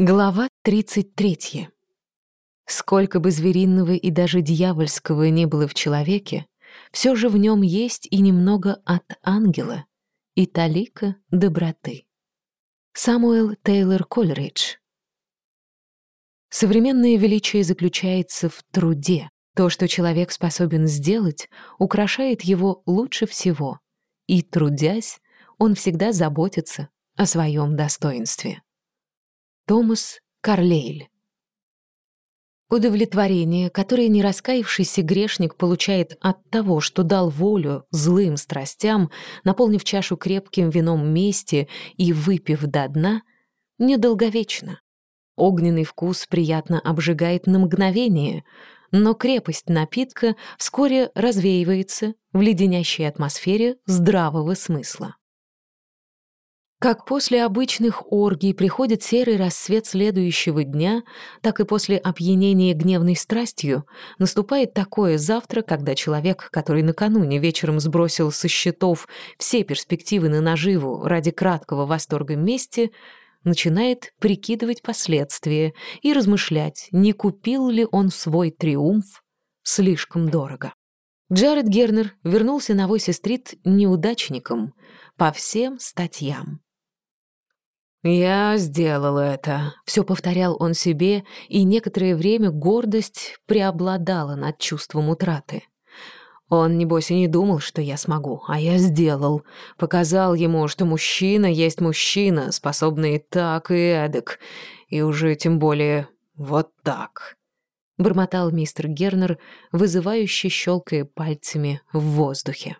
Глава 33. Сколько бы звериного и даже дьявольского не было в человеке, все же в нем есть и немного от ангела, и талика доброты. Самуэл Тейлор Колеридж. Современное величие заключается в труде. То, что человек способен сделать, украшает его лучше всего. И, трудясь, он всегда заботится о своем достоинстве. Томас Карлейль. Удовлетворение, которое нераскаявшийся грешник получает от того, что дал волю злым страстям, наполнив чашу крепким вином мести и выпив до дна, недолговечно. Огненный вкус приятно обжигает на мгновение, но крепость напитка вскоре развеивается в леденящей атмосфере здравого смысла. Как после обычных оргий приходит серый рассвет следующего дня, так и после опьянения гневной страстью наступает такое завтра, когда человек, который накануне вечером сбросил со счетов все перспективы на наживу ради краткого восторга мести, начинает прикидывать последствия и размышлять, не купил ли он свой триумф слишком дорого. Джаред Гернер вернулся на Войси-стрит неудачником по всем статьям. «Я сделал это», — все повторял он себе, и некоторое время гордость преобладала над чувством утраты. Он, небось, и не думал, что я смогу, а я сделал. Показал ему, что мужчина есть мужчина, способный так, и эдак, и уже тем более вот так. Бормотал мистер Гернер, вызывающе щелкая пальцами в воздухе.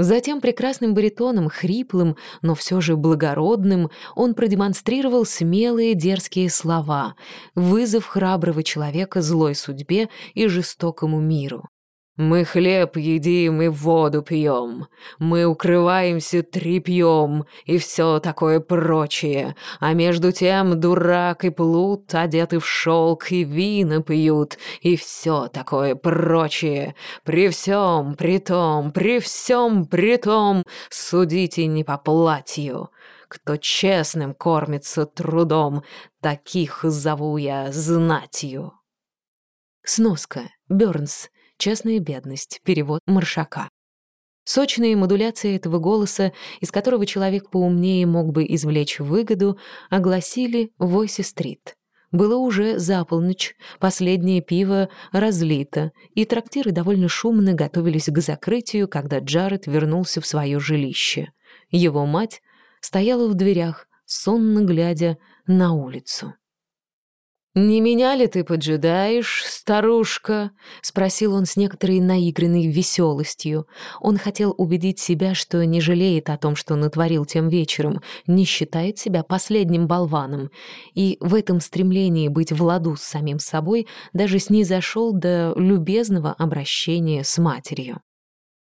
Затем прекрасным баритоном, хриплым, но все же благородным, он продемонстрировал смелые дерзкие слова, вызов храброго человека злой судьбе и жестокому миру. Мы хлеб едим и воду пьем, мы укрываемся тряпьем и все такое прочее, а между тем дурак и плут одеты в шелк и вина пьют, и все такое прочее. При всем, при том, при всем, при том, судите не по платью. Кто честным кормится трудом, таких зову я знатью. Сноска. Бёрнс. «Честная бедность», перевод Маршака. Сочные модуляции этого голоса, из которого человек поумнее мог бы извлечь выгоду, огласили Войси-стрит. Было уже за полночь, последнее пиво разлито, и трактиры довольно шумно готовились к закрытию, когда Джаред вернулся в свое жилище. Его мать стояла в дверях, сонно глядя на улицу. «Не меня ли ты поджидаешь, старушка?» — спросил он с некоторой наигранной веселостью. Он хотел убедить себя, что не жалеет о том, что натворил тем вечером, не считает себя последним болваном, и в этом стремлении быть в ладу с самим собой даже снизошел до любезного обращения с матерью.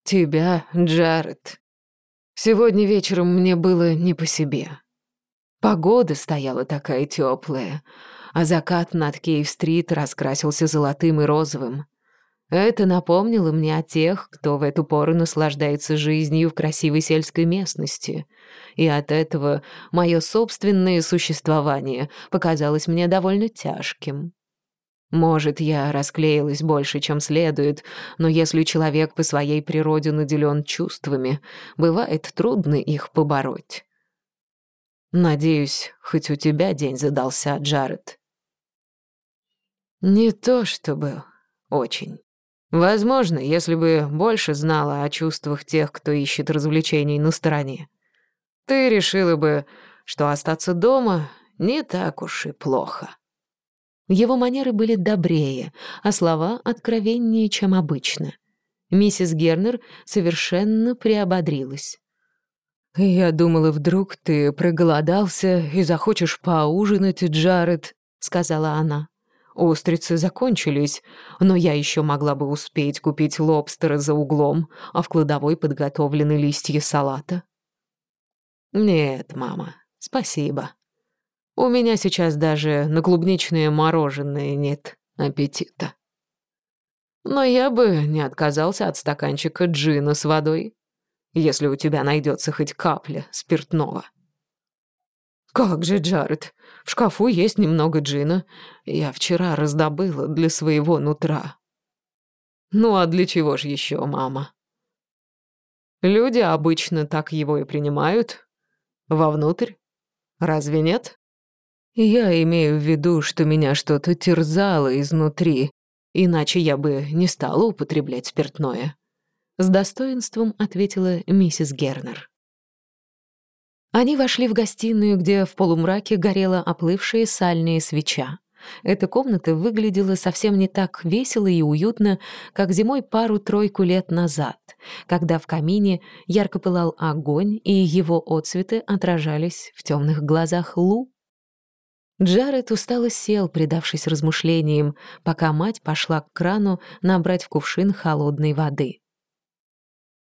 «Тебя, Джаред. Сегодня вечером мне было не по себе. Погода стояла такая теплая» а закат над Кейв-стрит раскрасился золотым и розовым. Это напомнило мне о тех, кто в эту пору наслаждается жизнью в красивой сельской местности, и от этого мое собственное существование показалось мне довольно тяжким. Может, я расклеилась больше, чем следует, но если человек по своей природе наделен чувствами, бывает трудно их побороть. Надеюсь, хоть у тебя день задался, Джаред. Не то чтобы очень. Возможно, если бы больше знала о чувствах тех, кто ищет развлечений на стороне. Ты решила бы, что остаться дома не так уж и плохо. Его манеры были добрее, а слова откровеннее, чем обычно. Миссис Гернер совершенно приободрилась. «Я думала, вдруг ты проголодался и захочешь поужинать, Джаред», — сказала она. Устрицы закончились, но я еще могла бы успеть купить лобстера за углом, а в кладовой подготовлены листья салата. Нет, мама, спасибо. У меня сейчас даже на клубничное мороженое нет аппетита. Но я бы не отказался от стаканчика джина с водой, если у тебя найдется хоть капля спиртного. «Как же, Джаред, в шкафу есть немного джина. Я вчера раздобыла для своего нутра». «Ну а для чего же еще, мама?» «Люди обычно так его и принимают. Вовнутрь. Разве нет?» «Я имею в виду, что меня что-то терзало изнутри, иначе я бы не стала употреблять спиртное». С достоинством ответила миссис Гернер. Они вошли в гостиную, где в полумраке горела оплывшая сальная свеча. Эта комната выглядела совсем не так весело и уютно, как зимой пару-тройку лет назад, когда в камине ярко пылал огонь, и его отцветы отражались в темных глазах Лу. Джаред устало сел, предавшись размышлениям, пока мать пошла к крану набрать в кувшин холодной воды.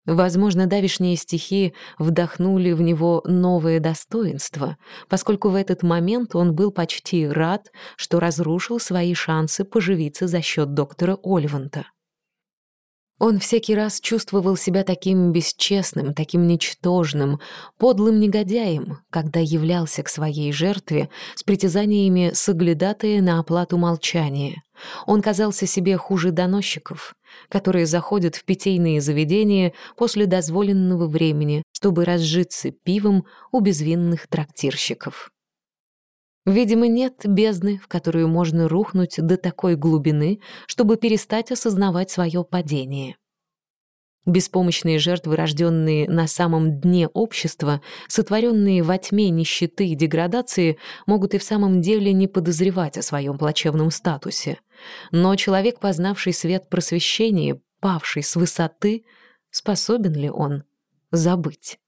Возможно, давишние стихи вдохнули в него новое достоинство, поскольку в этот момент он был почти рад, что разрушил свои шансы поживиться за счет доктора Оливанта. Он всякий раз чувствовал себя таким бесчестным, таким ничтожным, подлым негодяем, когда являлся к своей жертве с притязаниями соглядатая на оплату молчания. Он казался себе хуже доносчиков, которые заходят в питейные заведения после дозволенного времени, чтобы разжиться пивом у безвинных трактирщиков. Видимо, нет бездны, в которую можно рухнуть до такой глубины, чтобы перестать осознавать свое падение. Беспомощные жертвы, рожденные на самом дне общества, сотворенные во тьме нищеты и деградации, могут и в самом деле не подозревать о своем плачевном статусе. Но человек, познавший свет просвещения, павший с высоты, способен ли он забыть?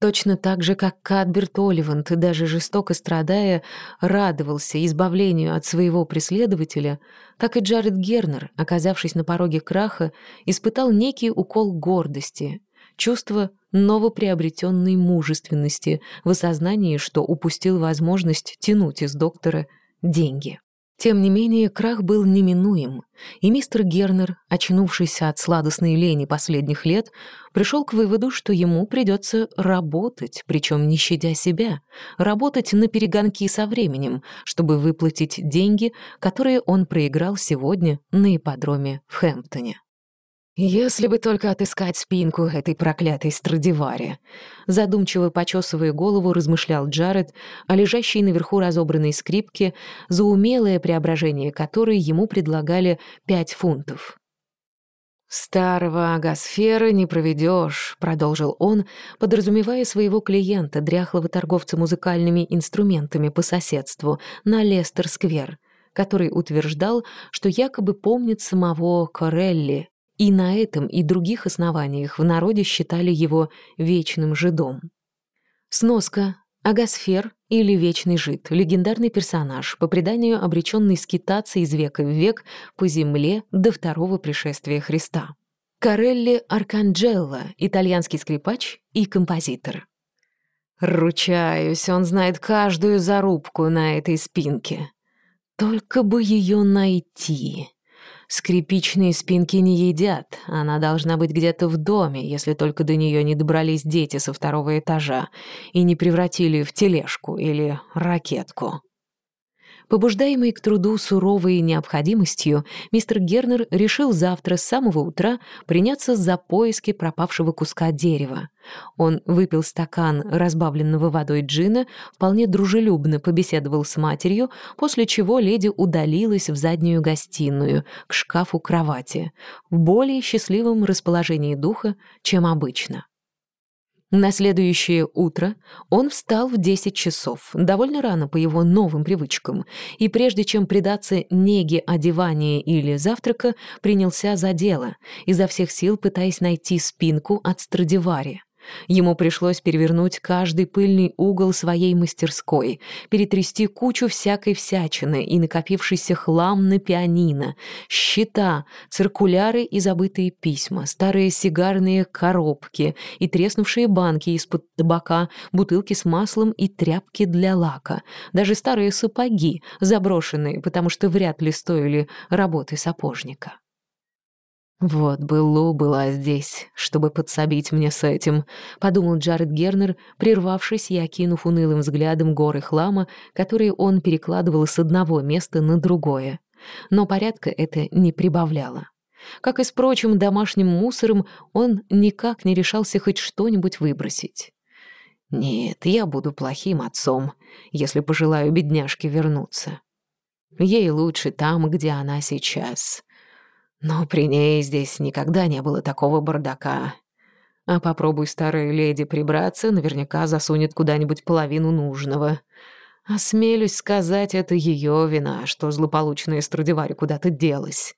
Точно так же, как Кадберт Оливант, даже жестоко страдая, радовался избавлению от своего преследователя, так и Джаред Гернер, оказавшись на пороге краха, испытал некий укол гордости, чувство новоприобретенной мужественности в осознании, что упустил возможность тянуть из доктора деньги. Тем не менее, крах был неминуем, и мистер Гернер, очнувшийся от сладостной лени последних лет, пришел к выводу, что ему придется работать, причем не щадя себя, работать на перегонки со временем, чтобы выплатить деньги, которые он проиграл сегодня на ипподроме в Хэмптоне. «Если бы только отыскать спинку этой проклятой Страдивари!» Задумчиво почесывая голову, размышлял Джаред о лежащей наверху разобранной скрипке, за умелое преображение которой ему предлагали пять фунтов. «Старого агосфера не проведешь», — продолжил он, подразумевая своего клиента, дряхлого торговца музыкальными инструментами по соседству, на Лестер-сквер, который утверждал, что якобы помнит самого Корелли, и на этом и других основаниях в народе считали его вечным жидом. Сноска. Агасфер или Вечный Жид — легендарный персонаж, по преданию обреченный скитаться из века в век по земле до второго пришествия Христа. Карелли Арканджелло — итальянский скрипач и композитор. Ручаюсь, он знает каждую зарубку на этой спинке. Только бы ее найти. Скрипичные спинки не едят, она должна быть где-то в доме, если только до нее не добрались дети со второго этажа и не превратили в тележку или ракетку. Побуждаемый к труду суровой необходимостью, мистер Гернер решил завтра с самого утра приняться за поиски пропавшего куска дерева. Он выпил стакан разбавленного водой джина, вполне дружелюбно побеседовал с матерью, после чего леди удалилась в заднюю гостиную, к шкафу кровати, в более счастливом расположении духа, чем обычно. На следующее утро он встал в 10 часов, довольно рано по его новым привычкам, и прежде чем предаться неге одевания или завтрака, принялся за дело, изо всех сил пытаясь найти спинку от Страдивари. Ему пришлось перевернуть каждый пыльный угол своей мастерской, перетрясти кучу всякой всячины и накопившийся хлам на пианино, счета, циркуляры и забытые письма, старые сигарные коробки и треснувшие банки из-под табака, бутылки с маслом и тряпки для лака, даже старые сапоги, заброшенные, потому что вряд ли стоили работы сапожника. «Вот бы Лу была здесь, чтобы подсобить мне с этим», — подумал Джаред Гернер, прервавшись и окинув унылым взглядом горы хлама, которые он перекладывал с одного места на другое. Но порядка это не прибавляло. Как и с прочим домашним мусором, он никак не решался хоть что-нибудь выбросить. «Нет, я буду плохим отцом, если пожелаю бедняжке вернуться. Ей лучше там, где она сейчас. Но при ней здесь никогда не было такого бардака. А попробуй старая леди прибраться, наверняка засунет куда-нибудь половину нужного. Осмелюсь сказать, это ее вина, что злополучная Страдивари куда-то делась.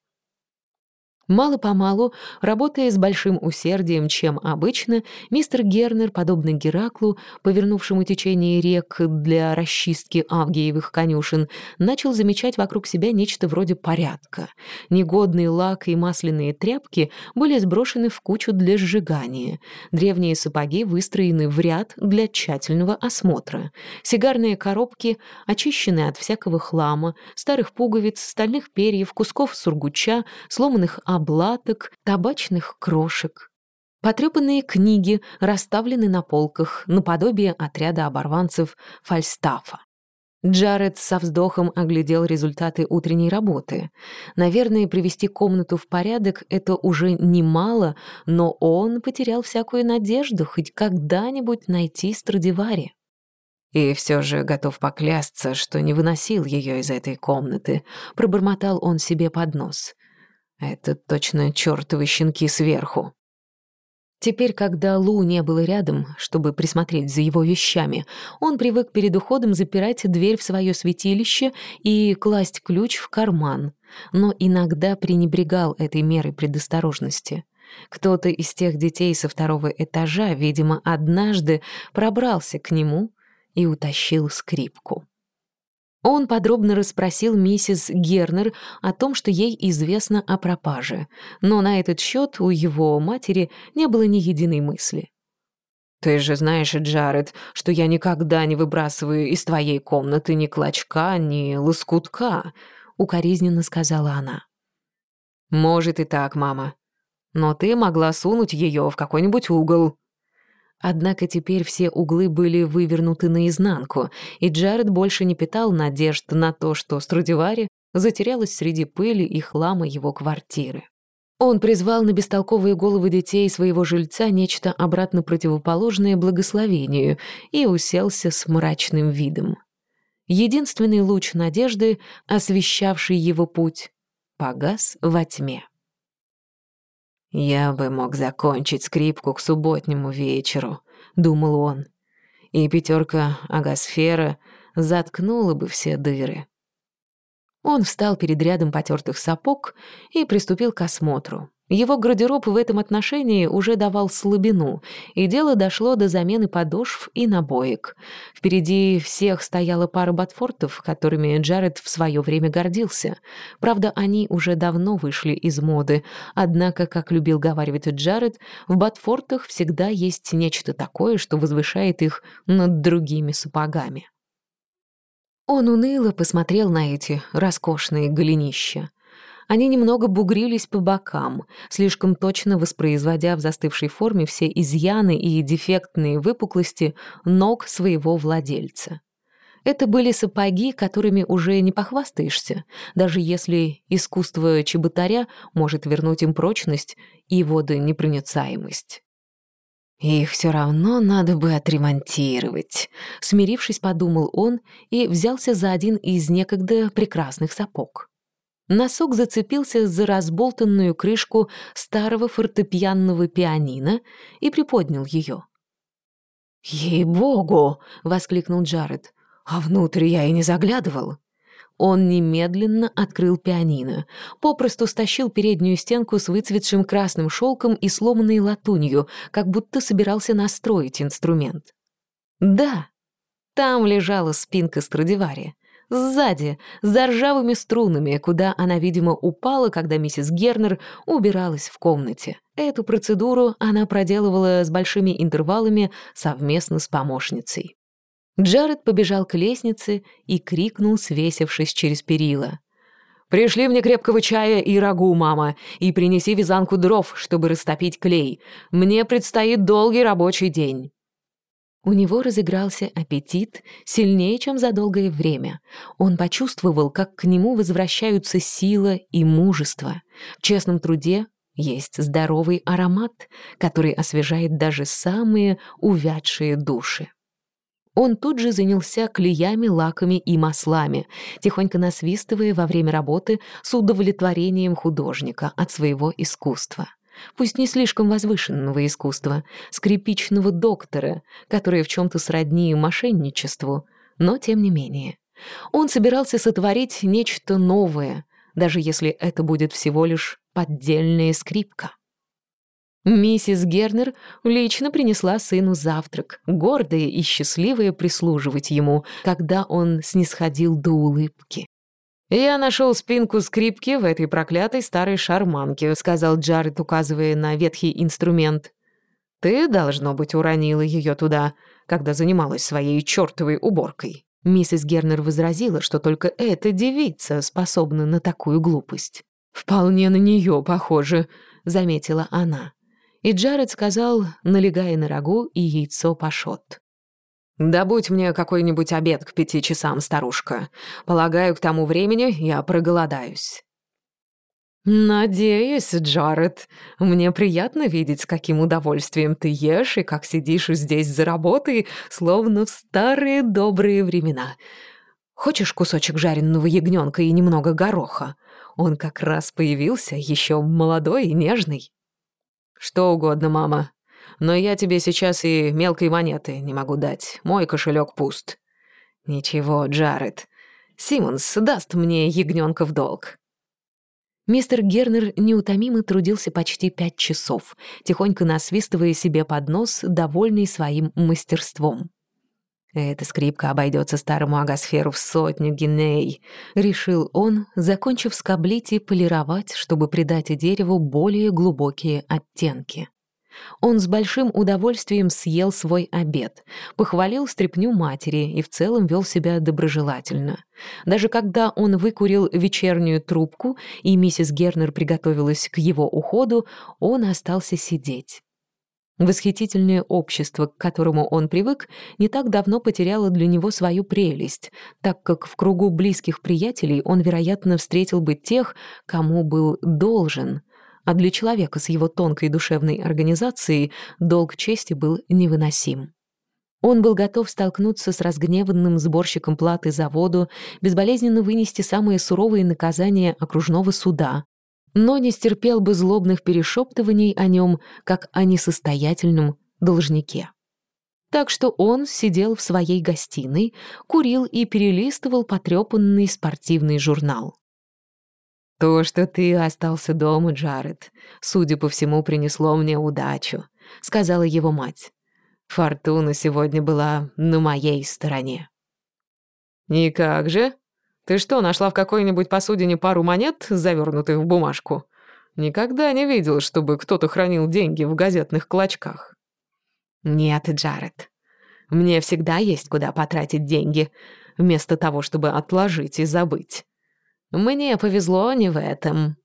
Мало-помалу, работая с большим усердием, чем обычно, мистер Гернер, подобно Гераклу, повернувшему течение рек для расчистки авгиевых конюшен, начал замечать вокруг себя нечто вроде порядка. Негодный лак и масляные тряпки были сброшены в кучу для сжигания. Древние сапоги выстроены в ряд для тщательного осмотра. Сигарные коробки очищены от всякого хлама, старых пуговиц, стальных перьев, кусков сургуча, сломанных облаток, табачных крошек. Потрепанные книги расставлены на полках, наподобие отряда оборванцев Фальстафа. Джаред со вздохом оглядел результаты утренней работы. Наверное, привести комнату в порядок — это уже немало, но он потерял всякую надежду хоть когда-нибудь найти Страдивари. И все же готов поклясться, что не выносил ее из этой комнаты, пробормотал он себе под нос. Это точно чертовы щенки сверху. Теперь, когда Лу не было рядом, чтобы присмотреть за его вещами, он привык перед уходом запирать дверь в свое святилище и класть ключ в карман, но иногда пренебрегал этой мерой предосторожности. Кто-то из тех детей со второго этажа, видимо, однажды пробрался к нему и утащил скрипку. Он подробно расспросил миссис Гернер о том, что ей известно о пропаже, но на этот счет у его матери не было ни единой мысли. «Ты же знаешь, Джаред, что я никогда не выбрасываю из твоей комнаты ни клочка, ни лоскутка», — укоризненно сказала она. «Может и так, мама. Но ты могла сунуть ее в какой-нибудь угол. Однако теперь все углы были вывернуты наизнанку, и Джаред больше не питал надежд на то, что Страдивари затерялась среди пыли и хлама его квартиры. Он призвал на бестолковые головы детей своего жильца нечто обратно противоположное благословению и уселся с мрачным видом. Единственный луч надежды, освещавший его путь, погас во тьме. «Я бы мог закончить скрипку к субботнему вечеру», — думал он. «И пятерка агосфера заткнула бы все дыры». Он встал перед рядом потертых сапог и приступил к осмотру. Его гардероб в этом отношении уже давал слабину, и дело дошло до замены подошв и набоек. Впереди всех стояла пара ботфортов, которыми Джаред в свое время гордился. Правда, они уже давно вышли из моды, однако, как любил говаривать Джаред, в ботфортах всегда есть нечто такое, что возвышает их над другими сапогами. Он уныло посмотрел на эти роскошные голенища. Они немного бугрились по бокам, слишком точно воспроизводя в застывшей форме все изъяны и дефектные выпуклости ног своего владельца. Это были сапоги, которыми уже не похвастаешься, даже если искусство чеботаря может вернуть им прочность и водонепроницаемость. «Их все равно надо бы отремонтировать», — смирившись, подумал он и взялся за один из некогда прекрасных сапог. Носок зацепился за разболтанную крышку старого фортепианного пианино и приподнял ее. «Ей-богу!» — воскликнул Джаред. «А внутрь я и не заглядывал». Он немедленно открыл пианино, попросту стащил переднюю стенку с выцветшим красным шелком и сломанной латунью, как будто собирался настроить инструмент. Да, там лежала спинка Страдивари. Сзади, за ржавыми струнами, куда она, видимо, упала, когда миссис Гернер убиралась в комнате. Эту процедуру она проделывала с большими интервалами совместно с помощницей. Джаред побежал к лестнице и крикнул, свесившись через перила. «Пришли мне крепкого чая и рагу, мама, и принеси вязанку дров, чтобы растопить клей. Мне предстоит долгий рабочий день». У него разыгрался аппетит сильнее, чем за долгое время. Он почувствовал, как к нему возвращаются сила и мужество. В честном труде есть здоровый аромат, который освежает даже самые увядшие души. Он тут же занялся клеями, лаками и маслами, тихонько насвистывая во время работы с удовлетворением художника от своего искусства. Пусть не слишком возвышенного искусства, скрипичного доктора, которое в чем-то сродни мошенничеству, но тем не менее. Он собирался сотворить нечто новое, даже если это будет всего лишь поддельная скрипка. Миссис Гернер лично принесла сыну завтрак, гордая и счастливая прислуживать ему, когда он снисходил до улыбки. «Я нашел спинку скрипки в этой проклятой старой шарманке», сказал Джаред, указывая на ветхий инструмент. «Ты, должно быть, уронила ее туда, когда занималась своей чертовой уборкой». Миссис Гернер возразила, что только эта девица способна на такую глупость. «Вполне на нее похоже», — заметила она. И Джаред сказал, налегая на рагу и яйцо пашот. «Добудь мне какой-нибудь обед к пяти часам, старушка. Полагаю, к тому времени я проголодаюсь». «Надеюсь, Джаред. Мне приятно видеть, с каким удовольствием ты ешь и как сидишь здесь за работой, словно в старые добрые времена. Хочешь кусочек жареного ягненка и немного гороха? Он как раз появился, еще молодой и нежный». «Что угодно, мама. Но я тебе сейчас и мелкой монеты не могу дать. Мой кошелек пуст». «Ничего, Джаред. Симмонс даст мне ягненка в долг». Мистер Гернер неутомимо трудился почти пять часов, тихонько насвистывая себе под нос, довольный своим мастерством. «Эта скрипка обойдется старому агосферу в сотню гиней», — решил он, закончив скоблить и полировать, чтобы придать дереву более глубокие оттенки. Он с большим удовольствием съел свой обед, похвалил стряпню матери и в целом вел себя доброжелательно. Даже когда он выкурил вечернюю трубку и миссис Гернер приготовилась к его уходу, он остался сидеть. Восхитительное общество, к которому он привык, не так давно потеряло для него свою прелесть, так как в кругу близких приятелей он, вероятно, встретил бы тех, кому был должен — а для человека с его тонкой душевной организацией долг чести был невыносим. Он был готов столкнуться с разгневанным сборщиком платы за воду, безболезненно вынести самые суровые наказания окружного суда, но не стерпел бы злобных перешептываний о нем, как о несостоятельном должнике. Так что он сидел в своей гостиной, курил и перелистывал потрепанный спортивный журнал. «То, что ты остался дома, Джаред, судя по всему, принесло мне удачу», — сказала его мать. «Фортуна сегодня была на моей стороне». «И как же? Ты что, нашла в какой-нибудь посудине пару монет, завернутых в бумажку? Никогда не видел, чтобы кто-то хранил деньги в газетных клочках». «Нет, Джаред, мне всегда есть куда потратить деньги, вместо того, чтобы отложить и забыть». Мне повезло не в этом.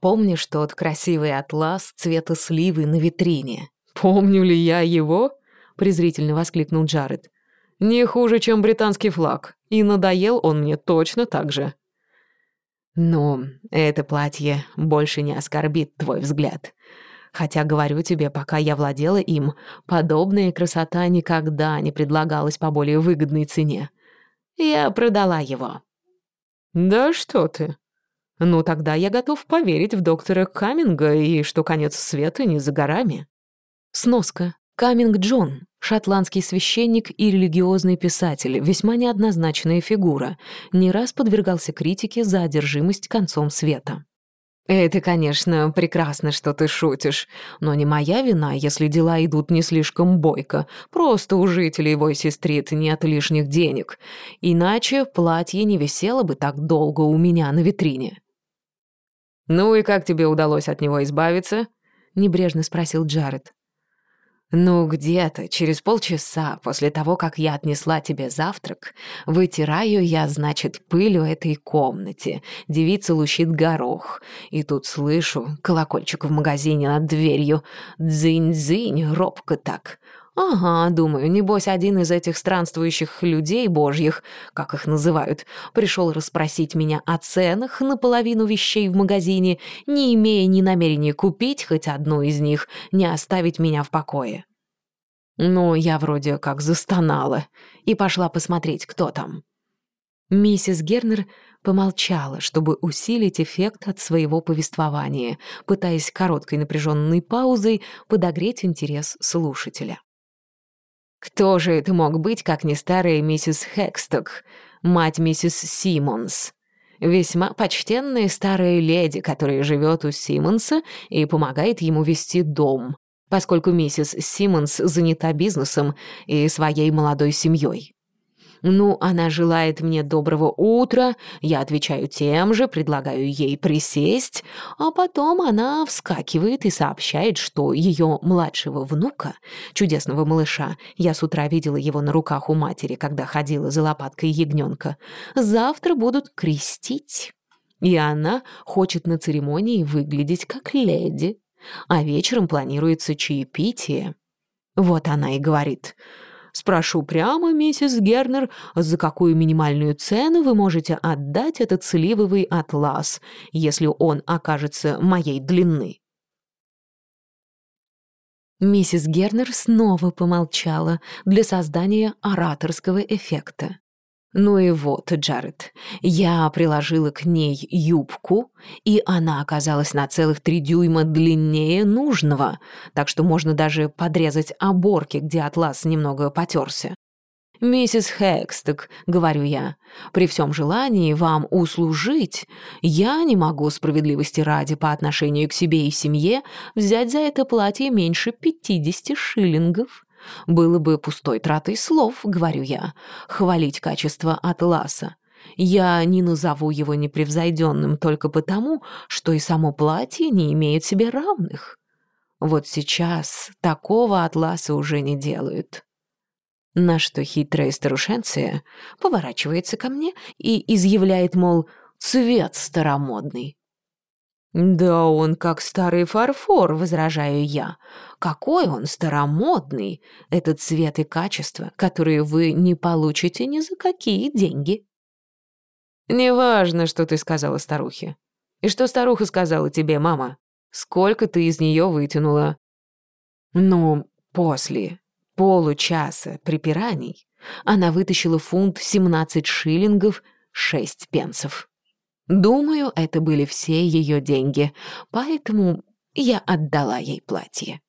Помнишь тот красивый атлас цвета сливы на витрине? «Помню ли я его?» — презрительно воскликнул Джаред. «Не хуже, чем британский флаг, и надоел он мне точно так же». «Ну, это платье больше не оскорбит твой взгляд. Хотя, говорю тебе, пока я владела им, подобная красота никогда не предлагалась по более выгодной цене. Я продала его». «Да что ты? Ну, тогда я готов поверить в доктора Каминга и что конец света не за горами». Сноска. Каминг Джон, шотландский священник и религиозный писатель, весьма неоднозначная фигура, не раз подвергался критике за одержимость концом света. «Это, конечно, прекрасно, что ты шутишь, но не моя вина, если дела идут не слишком бойко. Просто у жителей Войси-стрит нет лишних денег. Иначе платье не висело бы так долго у меня на витрине». «Ну и как тебе удалось от него избавиться?» — небрежно спросил Джаред. Ну, где-то через полчаса после того, как я отнесла тебе завтрак, вытираю я, значит, пыль в этой комнате. Девица лущит горох. И тут слышу колокольчик в магазине над дверью. Дзынь-дзынь, робко так. Ага, думаю, небось один из этих странствующих людей божьих, как их называют, пришел расспросить меня о ценах на половину вещей в магазине, не имея ни намерения купить хоть одну из них, не оставить меня в покое. Ну, я вроде как застонала и пошла посмотреть, кто там. Миссис Гернер помолчала, чтобы усилить эффект от своего повествования, пытаясь короткой напряженной паузой подогреть интерес слушателя. Кто же это мог быть, как не старая миссис Хексток, мать миссис Симмонс? Весьма почтенная старая леди, которая живет у Симмонса и помогает ему вести дом, поскольку миссис Симмонс занята бизнесом и своей молодой семьей. Ну, она желает мне доброго утра, я отвечаю тем же, предлагаю ей присесть, а потом она вскакивает и сообщает, что ее младшего внука, чудесного малыша, я с утра видела его на руках у матери, когда ходила за лопаткой ягненка, завтра будут крестить. И она хочет на церемонии выглядеть как леди, а вечером планируется чаепитие. Вот она и говорит — Спрошу прямо, миссис Гернер, за какую минимальную цену вы можете отдать этот сливовый атлас, если он окажется моей длины?» Миссис Гернер снова помолчала для создания ораторского эффекта. Ну и вот, Джаред, я приложила к ней юбку, и она оказалась на целых три дюйма длиннее нужного, так что можно даже подрезать оборки, где атлас немного потерся. «Миссис Хэксток», — говорю я, — «при всем желании вам услужить, я не могу справедливости ради по отношению к себе и семье взять за это платье меньше пятидесяти шиллингов». Было бы пустой тратой слов, говорю я, хвалить качество атласа. Я не назову его непревзойденным только потому, что и само платье не имеет себе равных. Вот сейчас такого атласа уже не делают. На что хитрая старушенция поворачивается ко мне и изъявляет, мол, цвет старомодный. «Да он как старый фарфор», — возражаю я. «Какой он старомодный! Это цвет и качество, которые вы не получите ни за какие деньги». «Неважно, что ты сказала старухе. И что старуха сказала тебе, мама? Сколько ты из нее вытянула?» «Ну, после получаса припираний она вытащила фунт 17 шиллингов 6 пенсов». Думаю, это были все ее деньги, поэтому я отдала ей платье.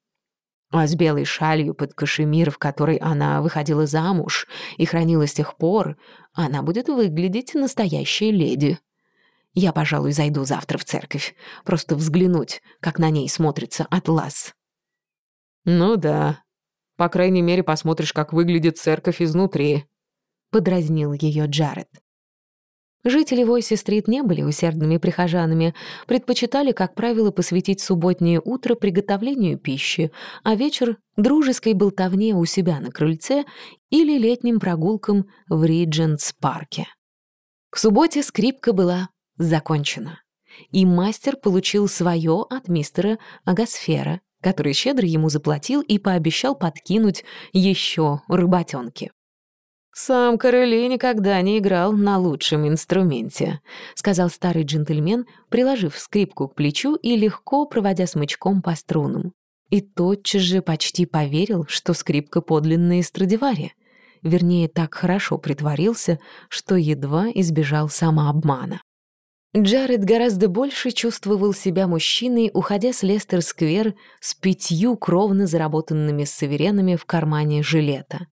А с белой шалью под кашемир, в которой она выходила замуж и хранила с тех пор, она будет выглядеть настоящей леди. Я, пожалуй, зайду завтра в церковь, просто взглянуть, как на ней смотрится атлас. «Ну да, по крайней мере, посмотришь, как выглядит церковь изнутри», — подразнил ее Джаред. Жители Войси-стрит не были усердными прихожанами, предпочитали, как правило, посвятить субботнее утро приготовлению пищи, а вечер — дружеской болтовне у себя на крыльце или летним прогулкам в Риджентс-парке. К субботе скрипка была закончена, и мастер получил свое от мистера Агасфера, который щедро ему заплатил и пообещал подкинуть еще рыботенки. «Сам Короли никогда не играл на лучшем инструменте», — сказал старый джентльмен, приложив скрипку к плечу и легко проводя смычком по струнам. И тотчас же почти поверил, что скрипка подлинная Страдивари. Вернее, так хорошо притворился, что едва избежал самообмана. Джаред гораздо больше чувствовал себя мужчиной, уходя с Лестер-сквер с пятью кровно заработанными саверенами в кармане жилета.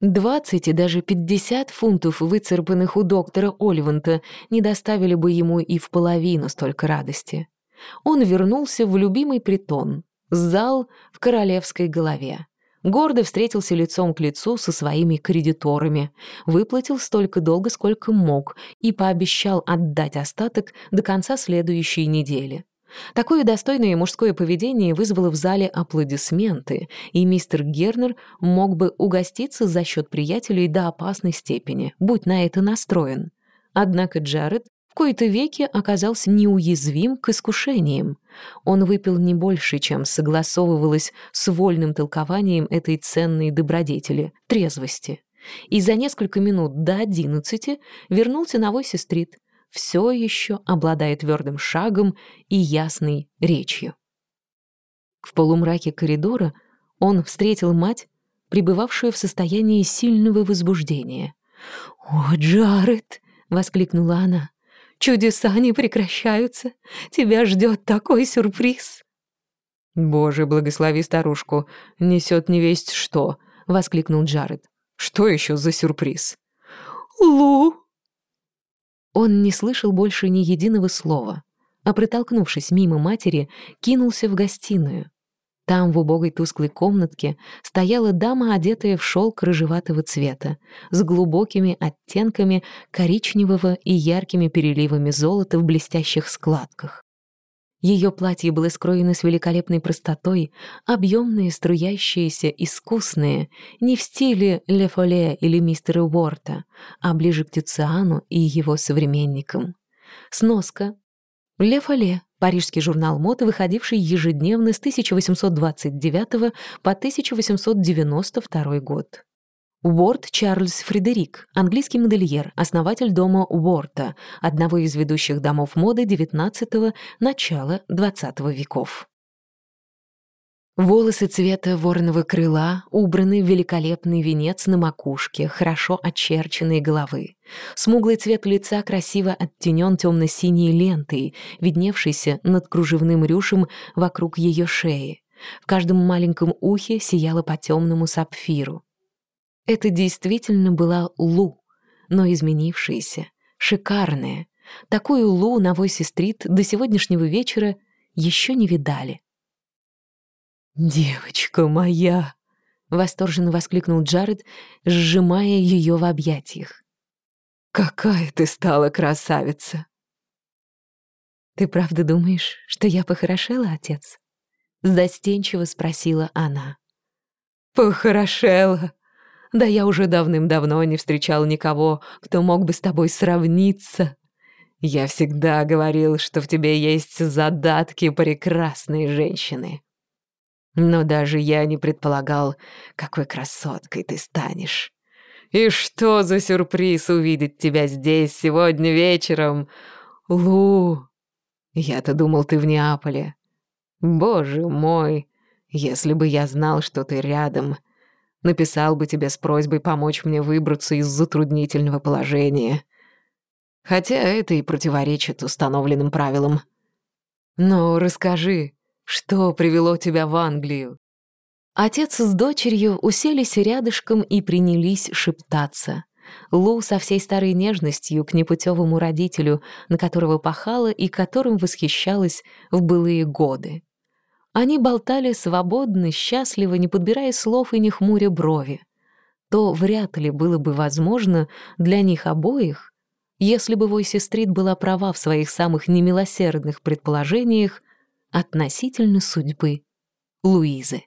Двадцать и даже пятьдесят фунтов, выцарпанных у доктора Оливанта, не доставили бы ему и в половину столько радости. Он вернулся в любимый притон, зал в королевской голове. Гордо встретился лицом к лицу со своими кредиторами, выплатил столько долго, сколько мог, и пообещал отдать остаток до конца следующей недели. Такое достойное мужское поведение вызвало в зале аплодисменты, и мистер Гернер мог бы угоститься за счет приятелей до опасной степени, будь на это настроен. Однако Джаред в кои-то веки оказался неуязвим к искушениям. Он выпил не больше, чем согласовывалось с вольным толкованием этой ценной добродетели — трезвости. И за несколько минут до одиннадцати вернулся на Войси-стрит, все еще обладая твердым шагом и ясной речью. В полумраке коридора он встретил мать, пребывавшую в состоянии сильного возбуждения. «О, Джаред!» — воскликнула она. Чудеса не прекращаются. Тебя ждет такой сюрприз». «Боже, благослови старушку, несет невесть что!» — воскликнул Джаред. «Что еще за сюрприз?» «Лу!» Он не слышал больше ни единого слова, а, протолкнувшись мимо матери, кинулся в гостиную. Там, в убогой тусклой комнатке, стояла дама, одетая в шелк рыжеватого цвета, с глубокими оттенками коричневого и яркими переливами золота в блестящих складках. Ее платье было скроено с великолепной простотой, объемные, струящиеся, искусные, не в стиле Ле Фоле или мистера Уорта, а ближе к Тициану и его современникам. Сноска. Ле Фоле парижский журнал мод, выходивший ежедневно с 1829 по 1892 год. Уорд Чарльз Фредерик, английский модельер, основатель дома Уорта, одного из ведущих домов моды XIX – начала XX веков. Волосы цвета вороного крыла убраны великолепный венец на макушке, хорошо очерченной головы. Смуглый цвет лица красиво оттенен темно-синей лентой, видневшейся над кружевным рюшем вокруг ее шеи. В каждом маленьком ухе сияло по темному сапфиру. Это действительно была Лу, но изменившаяся, шикарная. Такую Лу на Войси-стрит до сегодняшнего вечера еще не видали. «Девочка моя!» — восторженно воскликнул Джаред, сжимая ее в объятиях. «Какая ты стала красавица!» «Ты правда думаешь, что я похорошела, отец?» — застенчиво спросила она. «Похорошела! Да я уже давным-давно не встречал никого, кто мог бы с тобой сравниться. Я всегда говорил, что в тебе есть задатки прекрасной женщины. Но даже я не предполагал, какой красоткой ты станешь. И что за сюрприз увидеть тебя здесь сегодня вечером? Лу, я-то думал, ты в Неаполе. Боже мой, если бы я знал, что ты рядом, написал бы тебе с просьбой помочь мне выбраться из затруднительного положения. Хотя это и противоречит установленным правилам. Но расскажи, что привело тебя в Англию?» Отец с дочерью уселись рядышком и принялись шептаться. Лу со всей старой нежностью к непутевому родителю, на которого пахала и которым восхищалась в былые годы. Они болтали свободно, счастливо, не подбирая слов и не хмуря брови. То вряд ли было бы возможно для них обоих, если бы Войси-стрит была права в своих самых немилосердных предположениях относительно судьбы Луизы.